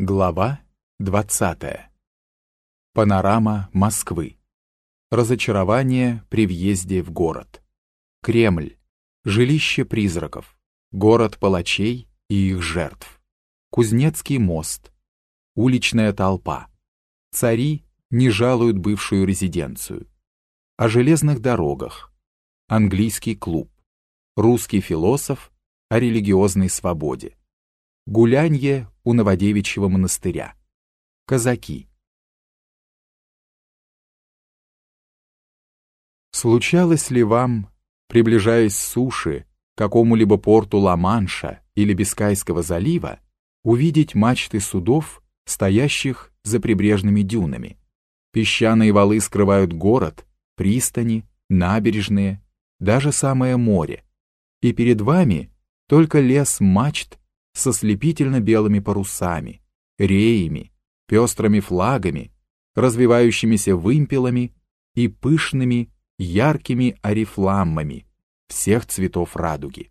Глава 20. Панорама Москвы. Разочарование при въезде в город. Кремль. Жилище призраков. Город палачей и их жертв. Кузнецкий мост. Уличная толпа. Цари не жалуют бывшую резиденцию. О железных дорогах. Английский клуб. Русский философ о религиозной свободе. Гулянье у Новодевичьего монастыря. Казаки. Случалось ли вам, приближаясь с суши к какому-либо порту Ла-Манша или Бискайского залива, увидеть мачты судов, стоящих за прибрежными дюнами? Песчаные валы скрывают город, пристани, набережные, даже самое море. И перед вами только лес мачт со слепительно-белыми парусами, реями, пестрыми флагами, развивающимися вымпелами и пышными, яркими орифламмами всех цветов радуги.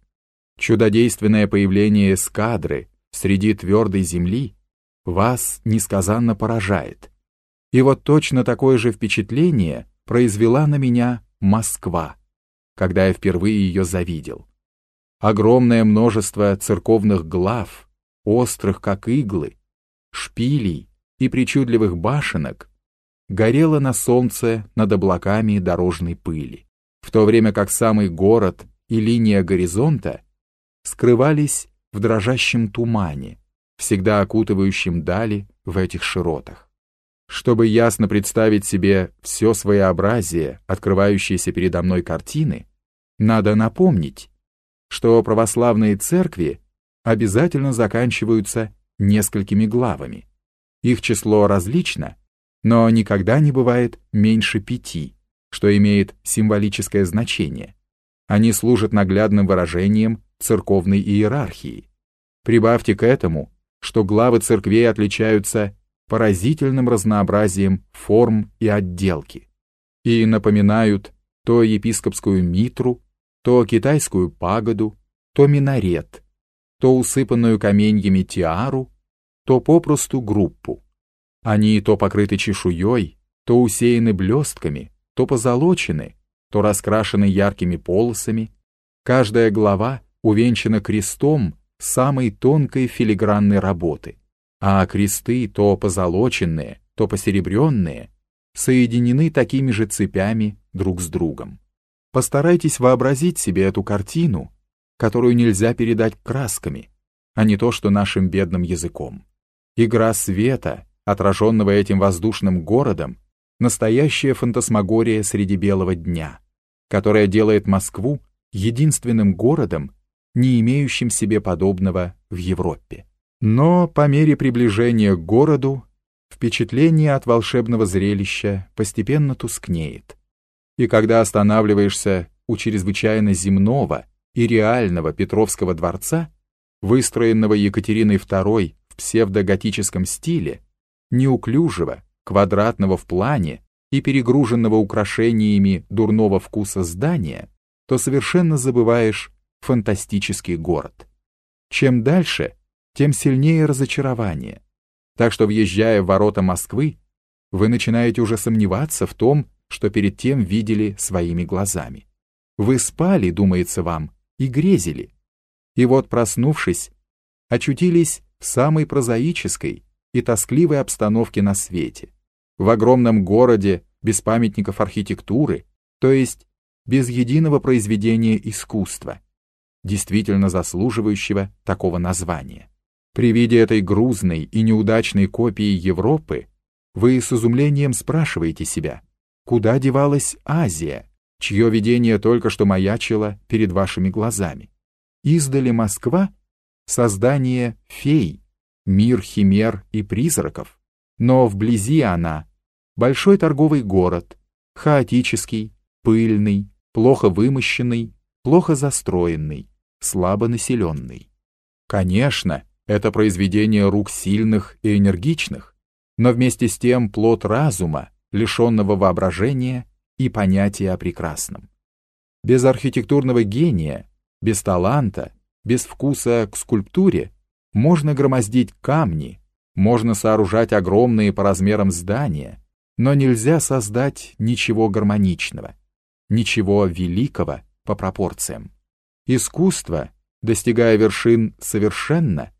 Чудодейственное появление эскадры среди твердой земли вас несказанно поражает. И вот точно такое же впечатление произвела на меня Москва, когда я впервые ее завидел. Огромное множество церковных глав, острых как иглы, шпилей и причудливых башенок горело на солнце над облаками дорожной пыли, в то время как самый город и линия горизонта скрывались в дрожащем тумане, всегда окутывающем дали в этих широтах. Чтобы ясно представить себе все своеобразие, открывающееся передо мной картины, надо напомнить, что православные церкви обязательно заканчиваются несколькими главами. Их число различно, но никогда не бывает меньше пяти, что имеет символическое значение. Они служат наглядным выражением церковной иерархии. Прибавьте к этому, что главы церквей отличаются поразительным разнообразием форм и отделки и напоминают то епископскую митру, то китайскую пагоду, то минарет, то усыпанную каменьями тиару, то попросту группу. Они то покрыты чешуей, то усеяны блестками, то позолочены, то раскрашены яркими полосами. Каждая глава увенчана крестом самой тонкой филигранной работы, а кресты то позолоченные, то посеребренные, соединены такими же цепями друг с другом. Постарайтесь вообразить себе эту картину, которую нельзя передать красками, а не то, что нашим бедным языком. Игра света, отраженного этим воздушным городом, настоящая фантасмагория среди белого дня, которая делает Москву единственным городом, не имеющим себе подобного в Европе. Но по мере приближения к городу впечатление от волшебного зрелища постепенно тускнеет и когда останавливаешься у чрезвычайно земного и реального Петровского дворца, выстроенного Екатериной II в псевдоготическом стиле, неуклюжего, квадратного в плане и перегруженного украшениями дурного вкуса здания, то совершенно забываешь фантастический город. Чем дальше, тем сильнее разочарование. Так что, въезжая в ворота Москвы, вы начинаете уже сомневаться в том, что перед тем видели своими глазами. Вы спали, думается вам, и грезили. И вот, проснувшись, очутились в самой прозаической и тоскливой обстановке на свете, в огромном городе без памятников архитектуры, то есть без единого произведения искусства, действительно заслуживающего такого названия. При виде этой грузной и неудачной копии Европы вы с изумлением спрашиваете себя, Куда девалась Азия, чье видение только что маячило перед вашими глазами? Издали Москва — создание фей, мир химер и призраков, но вблизи она — большой торговый город, хаотический, пыльный, плохо вымощенный, плохо застроенный, слабо населенный. Конечно, это произведение рук сильных и энергичных, но вместе с тем плод разума, лишенного воображения и понятия о прекрасном. Без архитектурного гения, без таланта, без вкуса к скульптуре можно громоздить камни, Можно сооружать огромные по размерам здания, но нельзя создать ничего гармоничного, ничего великого по пропорциям. Искусство, достигая вершин совершенно,